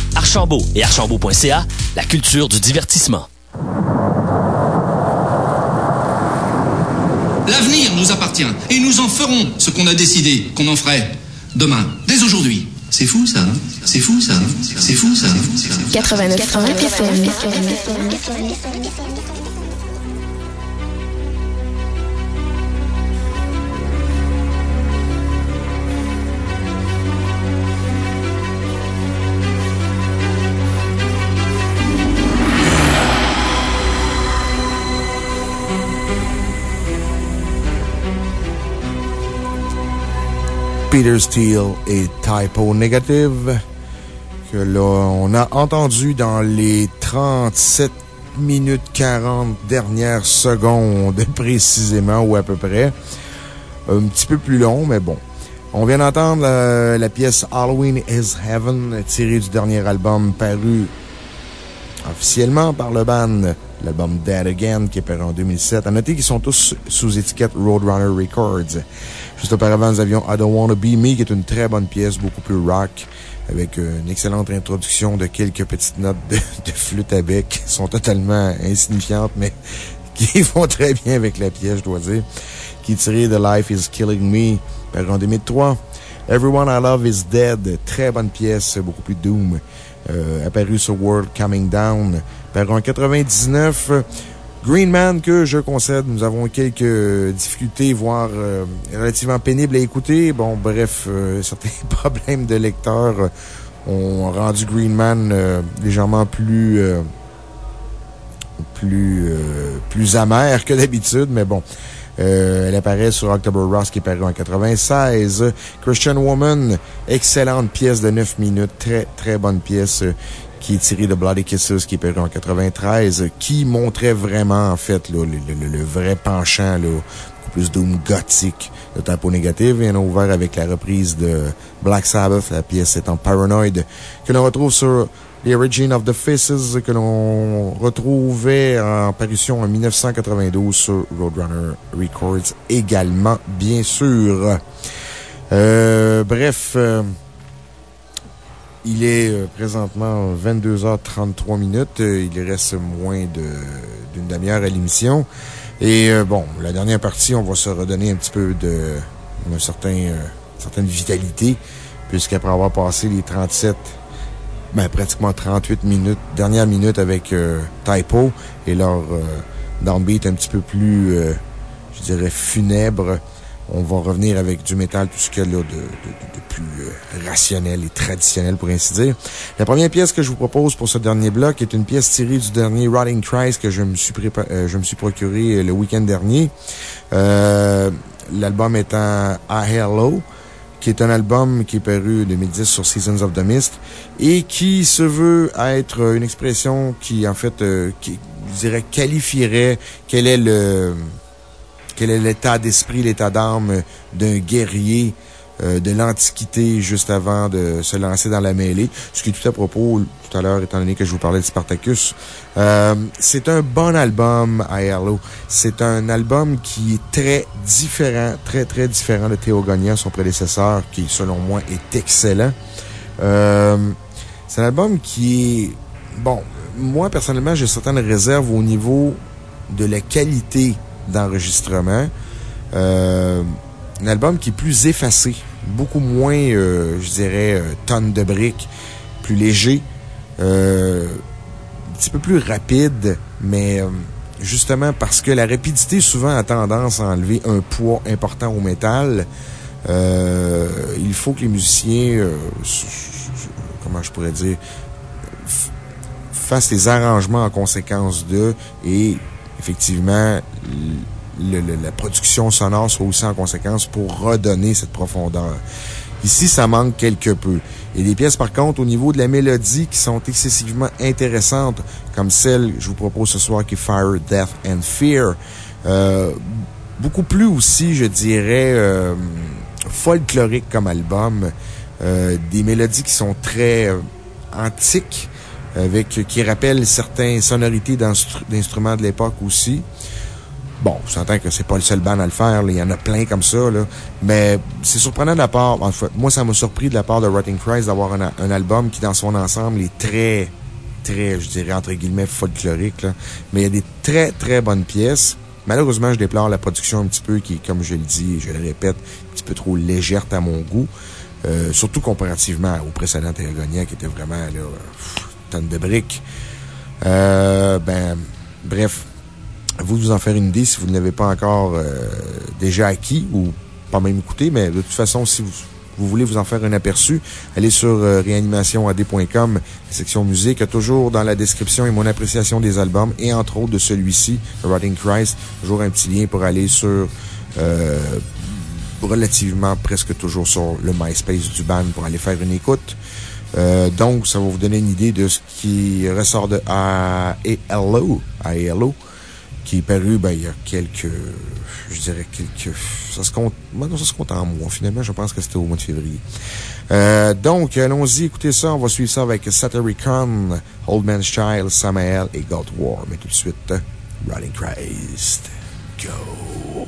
Archambault et archambault.ca, la culture du divertissement. L'avenir nous appartient et nous en ferons ce qu'on a décidé qu'on en ferait demain, dès aujourd'hui. C'est fou ça, hein? C'est fou ça, hein? C'est fou ça. 89 FM. Peter Steele et Typo Negative, que là, on a entendu dans les 37 minutes 40 dernières secondes précisément, ou à peu près. Un petit peu plus long, mais bon. On vient d'entendre la, la pièce Halloween is Heaven, tirée du dernier album paru officiellement par le band, l'album Dead Again, qui est paru en 2007. À noter qu'ils sont tous sous étiquette Roadrunner Records. Juste auparavant, nous avions I Don't Wanna Be Me, qui est une très bonne pièce, beaucoup plus rock, avec une excellente introduction de quelques petites notes de, flûte à bec, qui sont totalement insignifiantes, mais qui vont très bien avec la pièce, je dois dire, qui est tirée Life is Killing Me, paru en 2003. Everyone I Love is Dead, très bonne pièce, beaucoup plus doom, euh, apparu sur World Coming Down, paru en 99. Green Man que je concède, nous avons quelques difficultés, voire euh, relativement pénibles à écouter. Bon, bref, euh, certains problèmes de lecteur euh, ont rendu Green Man euh, légèrement plus, plus, plus amer que d'habitude, mais bon. Euh, elle apparaît sur October Ross qui est paru en 96. Christian Woman, excellente pièce de 9 minutes, très très bonne pièce qui est tirée de Bloody Kisses qui est paru en 93, qui montrait vraiment en fait là, le, le- le vrai penchant, là, beaucoup plus doom gothique de Typo Négative. Et on a ouvert avec la reprise de Black Sabbath, la pièce étant Paranoid, que l'on retrouve sur The Origin of the Faces, que l'on retrouvait en parution en 1992 sur Roadrunner Records également, bien sûr. Euh, bref, euh, il est euh, présentement 22h33 minutes. Euh, Il reste moins d'une demi-heure à l'émission. Et euh, bon, la dernière partie, on va se redonner un petit peu de, un certain, euh, certaine vitalité, puisqu'après avoir passé les 37, ben, pratiquement 38 minutes, dernière minute avec euh, Typo et leur downbeat un petit peu plus, je dirais, funèbre. On va revenir avec du métal, tout ce qu'il y a là de, plus euh, rationnel et traditionnel, pour ainsi dire. La première pièce que je vous propose pour ce dernier bloc est une pièce tirée du dernier Rotting Christ que je me suis, euh, je me suis procuré euh, le week-end dernier. L'album étant I Hello qui est un album qui est paru en 2010 sur Seasons of the Mist et qui se veut être une expression qui, en fait, qui, je dirais, qualifierait quel est le, quel est l'état d'esprit, l'état d'âme d'un guerrier euh, de l'Antiquité juste avant de se lancer dans la mêlée? Ce qui est tout à propos, tout à l'heure, étant donné que je vous parlais de Spartacus. Euh, c'est un bon album, ILO. C'est un album qui est très différent, très, très différent de Théogonia, son prédécesseur, qui, selon moi, est excellent. Euh, c'est un album qui est, bon, moi, personnellement, j'ai certaines réserves au niveau de la qualité d'enregistrement. Euh, un album qui est plus effacé, beaucoup moins, euh, je dirais, euh, tonnes de briques, plus léger, un petit peu plus rapide, mais justement parce que la rapidité souvent a tendance à enlever un poids important au métal. il faut que les musiciens, comment je pourrais dire, fassent les arrangements en conséquence d'eux et effectivement, la production sonore soit aussi en conséquence pour redonner cette profondeur. Ici, ça manque quelque peu. A des pièces, par contre, au niveau de la mélodie qui sont excessivement intéressantes, comme celle que je vous propose ce soir qui est Fire, Death and Fear. Euh, beaucoup plus aussi, je dirais, euh, folklorique comme album. Euh, des mélodies qui sont très antiques, avec, qui rappelle certaines sonorités d'instruments de l'époque aussi. Bon, s'entend que c'est pas le seul band à le faire, il y en a plein comme ça, là. Mais c'est surprenant de la part, en moi, ça m'a surpris de la part de Rotting Christ d'avoir un, album qui, dans son ensemble, est très, très, je dirais, entre guillemets, folklorique, là. Mais il y a des très, très bonnes pièces. Malheureusement, je déplore la production un petit peu qui, comme je le dis, je le répète, un petit peu trop légère à mon goût. Euh, surtout comparativement au précédent Eragonia qui était vraiment, là, de briques. Euh, ben, bref, vous vous en faire une idée si vous ne l'avez pas encore euh, déjà acquis ou pas même écouté, mais de toute façon, si vous, voulez vous en faire un aperçu, allez sur euh, réanimationad.com, section musique. Toujours dans la description et mon appréciation des albums et entre autres de celui-ci, Rotting Christ, toujours un petit lien pour aller sur relativement presque toujours sur le MySpace du band pour aller faire une écoute. Euh, donc, ça va vous donner une idée de ce qui ressort de ALO, ALO qui est paru ben, il y a quelques, je dirais quelques, ça se compte, non, ça se compte en mois, finalement, je pense que c'était au mois de février. Euh, donc, allons-y, écoutez ça, on va suivre ça avec Saturicon, Old Man's Child, Samael et God War. Mais tout de suite, Riding Christ, go!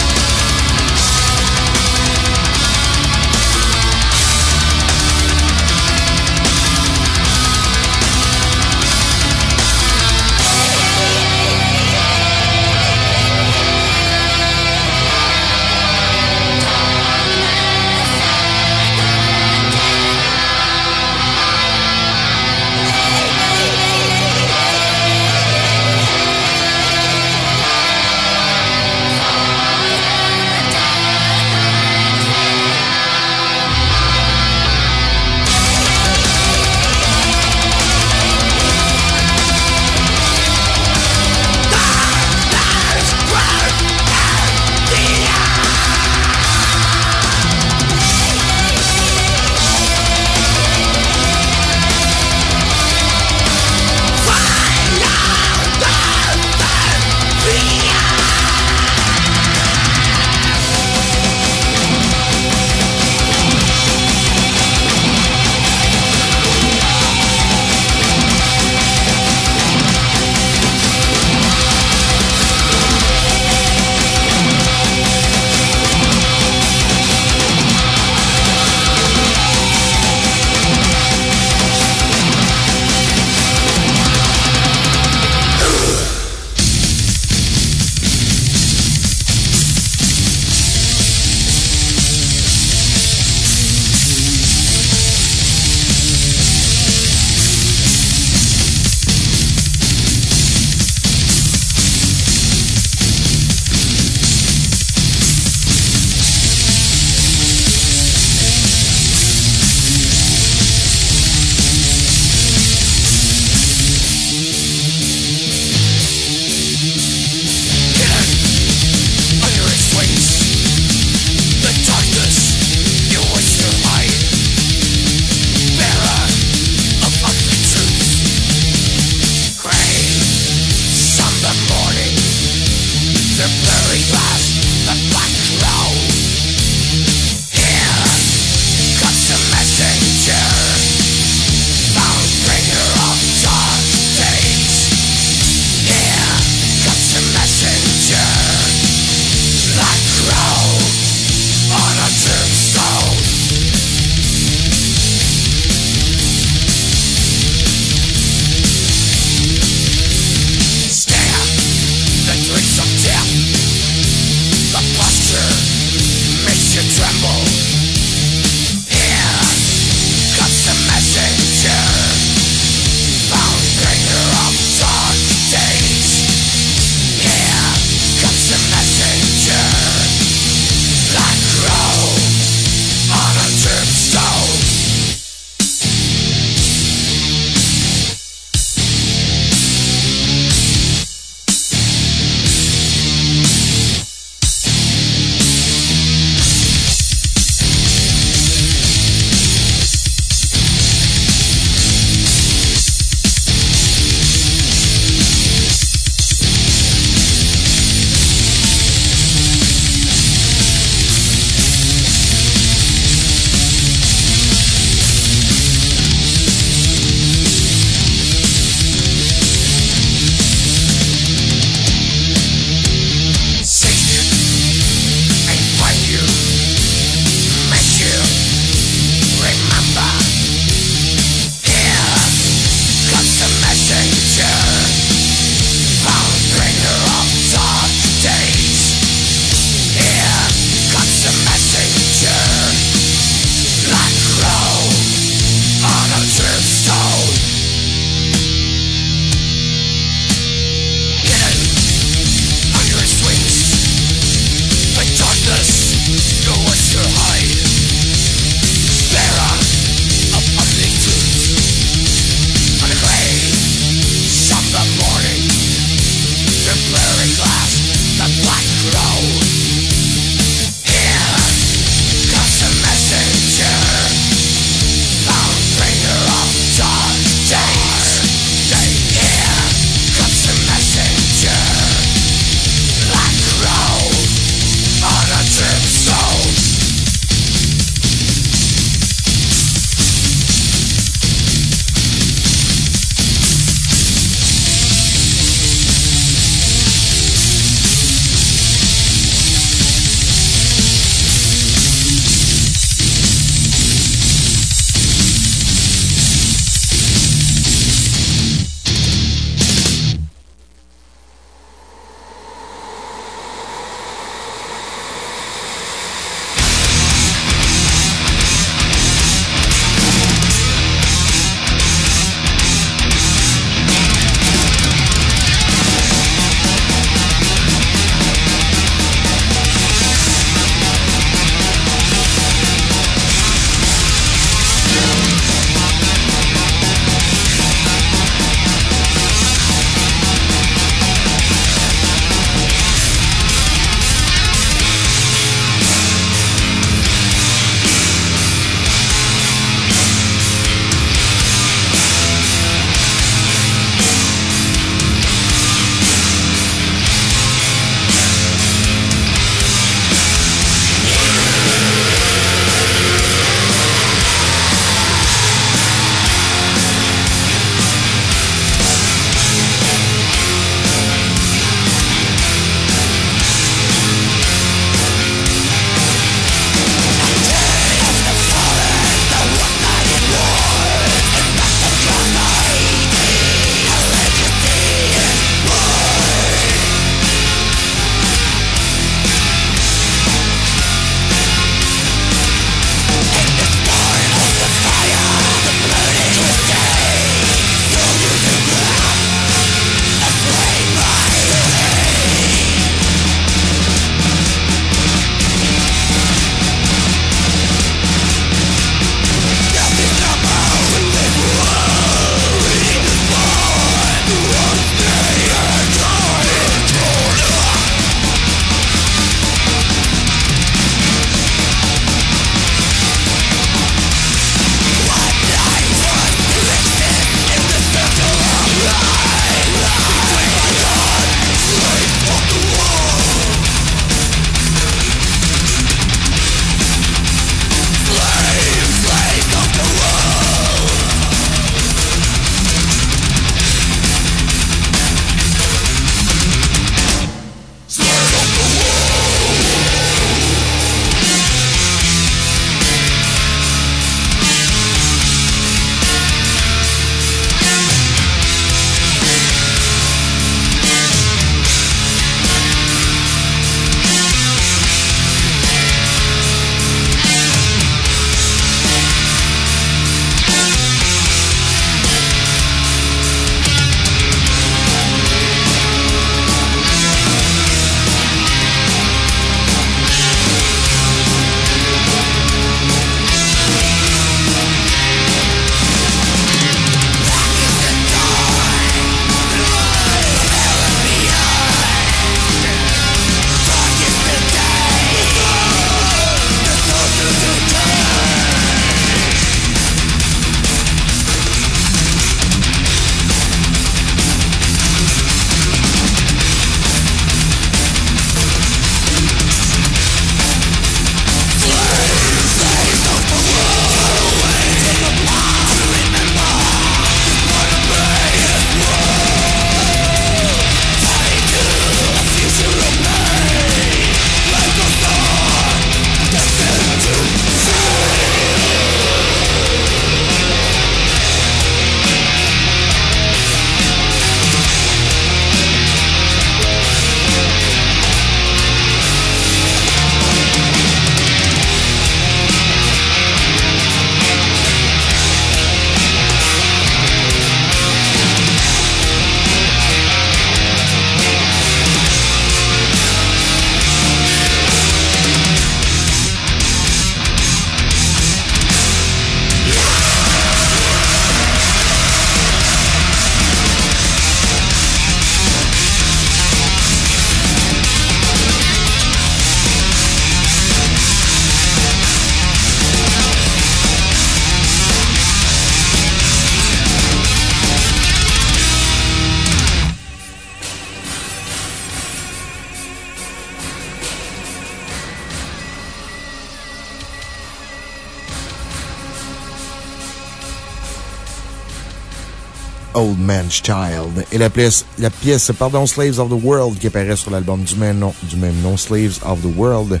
Et la pièce, la pièce, pardon, Slaves of the World, qui apparaît sur l'album du même nom, du même nom, Slaves of the World.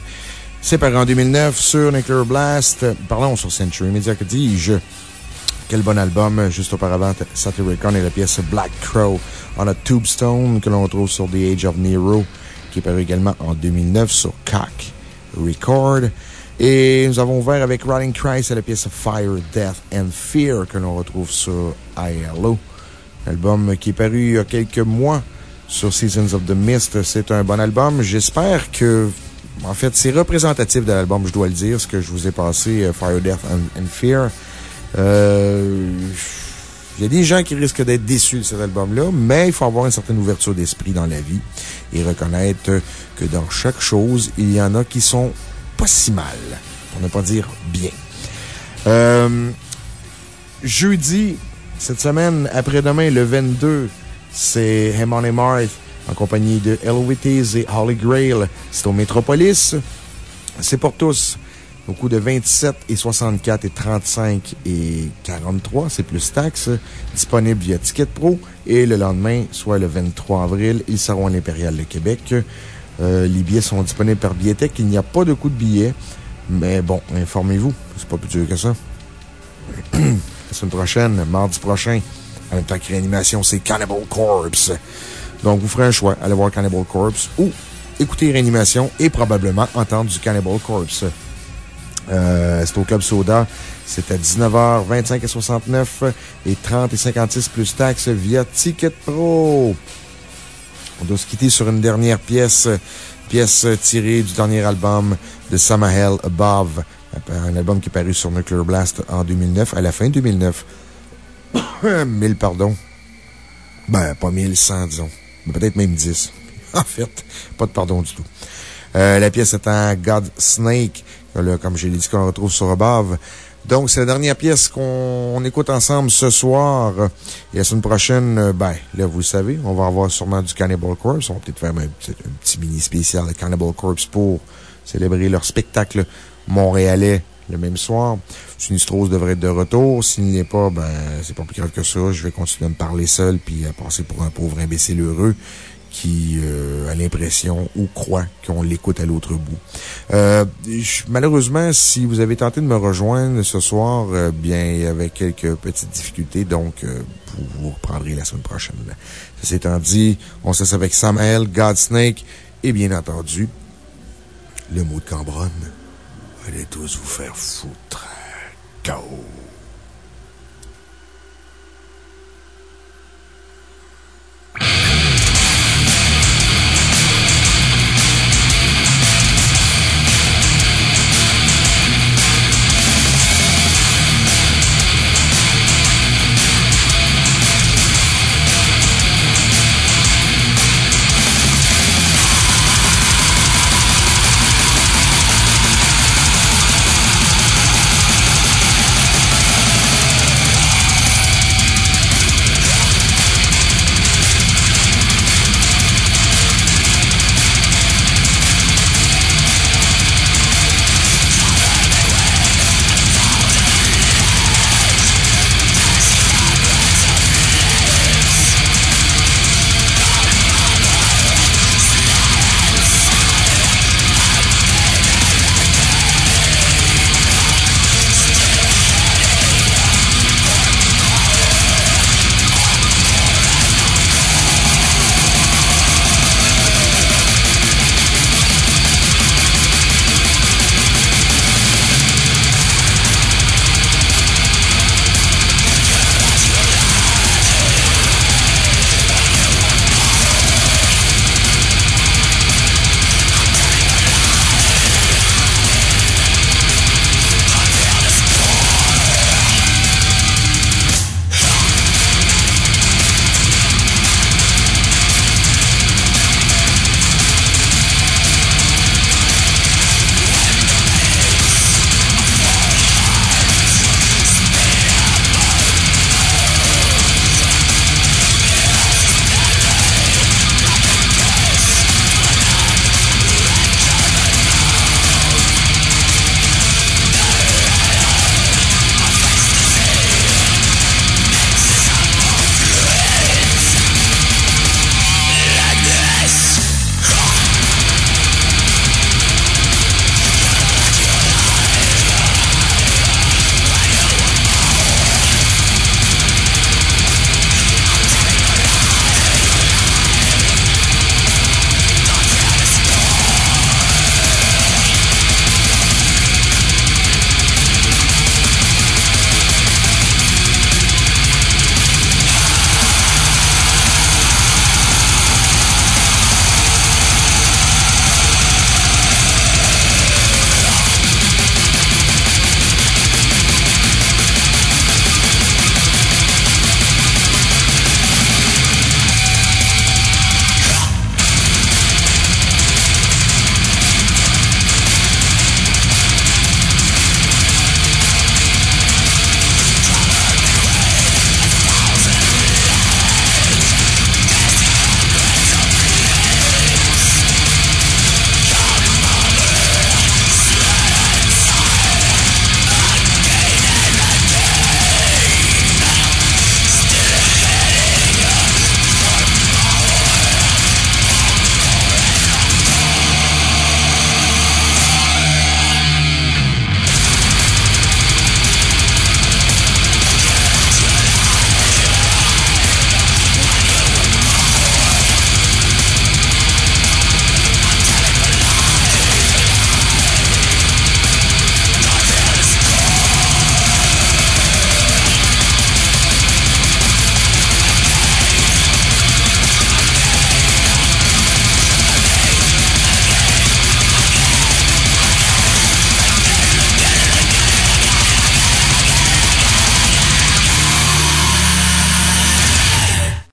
C'est paru en 2009 sur Nuclear Blast, pardon, sur Century Media, que dis-je? Quel bon album. Juste auparavant, Satyricon et la pièce Black Crow on a Tubestone, que l'on retrouve sur The Age of Nero, qui est paru également en 2009 sur Cock Record. Et nous avons ouvert avec Rotting Christ et la pièce Fire, Death and Fear, que l'on retrouve sur ILO. Album qui est paru il y a quelques mois sur Seasons of the Mist. C'est un bon album. J'espère que, en fait, c'est représentatif de l'album, je dois le dire, ce que je vous ai passé, euh, Fire, Death and, Fear. Euh, il y a des gens qui risquent d'être déçus de cet album-là, mais il faut avoir une certaine ouverture d'esprit dans la vie et reconnaître que dans chaque chose, il y en a qui sont pas si mal, pour ne pas dire bien. Euh, jeudi, cette semaine, après-demain, le 22, c'est Hemon et Marth en compagnie de Elwites et Holly Grail. C'est au Metropolis. C'est pour tous. Au coût de 27 et 64 et 35 et 43, c'est plus taxes, disponible via Ticket Pro. Et le lendemain, soit le 23 avril, ils seront à l'Impérial de Québec. Euh, les billets sont disponibles par Billetech. Il n'y a pas de coût de billet. Mais bon, informez-vous. C'est pas plus dur que ça. semaine prochaine, mardi prochain, en même temps que réanimation, c'est Cannibal Corpse. Donc, vous ferez un choix. Allez voir Cannibal Corpse ou écouter Réanimation et probablement entendre du Cannibal Corpse. Euh, c'est au Club Soda. C'est à 19h25 et 69 et 30 et 56 plus taxes via Ticket Pro. On doit se quitter sur une dernière pièce, pièce tirée du dernier album de Summer Above. Un album qui est paru sur Nuclear Blast en 2009, à la fin 2009. 1000, pardon. Ben, pas 1100, disons. Peut-être même 10. En fait, pas de pardon du tout. Euh, la pièce est en God Snake comme je l'ai dit, qu'on retrouve sur Above. Donc, c'est la dernière pièce qu'on écoute ensemble ce soir. Et la semaine prochaine, euh, ben, là, vous le savez, on va avoir sûrement du Cannibal Corpse. On va peut-être faire un, petit mini spécial de Cannibal Corpse pour célébrer leur spectacle montréalais le même soir. Sinistros devrait être de retour. S'il n'y est pas, ben, c'est pas plus grave que ça. Je vais continuer à me parler seul puis à passer pour un pauvre imbécile heureux qui euh, a l'impression ou croit qu'on l'écoute à l'autre bout. Euh, malheureusement, si vous avez tenté de me rejoindre ce soir, euh, bien, il y avait quelques petites difficultés, donc vous vous reprendrez la semaine prochaine. Ceci étant dit, on se avec Samuel, Godsnake et bien entendu, le mot de Cambronne. Allez tous vous faire foutre. Chaos.